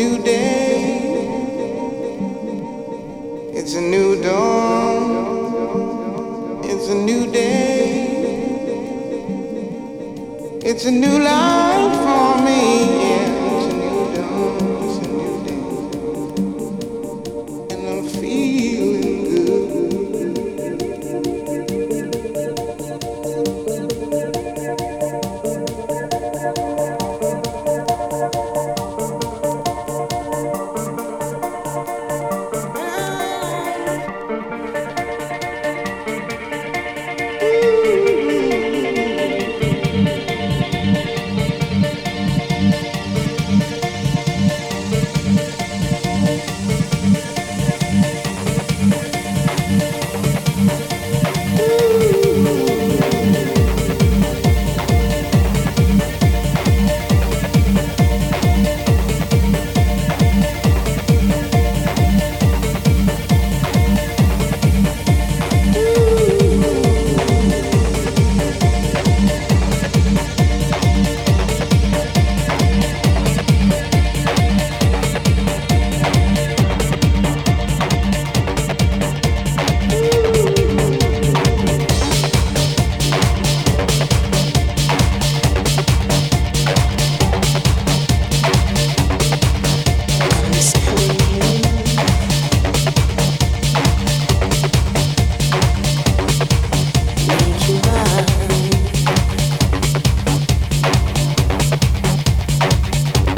new day. It's a new dawn. It's a new day. It's a new life for me.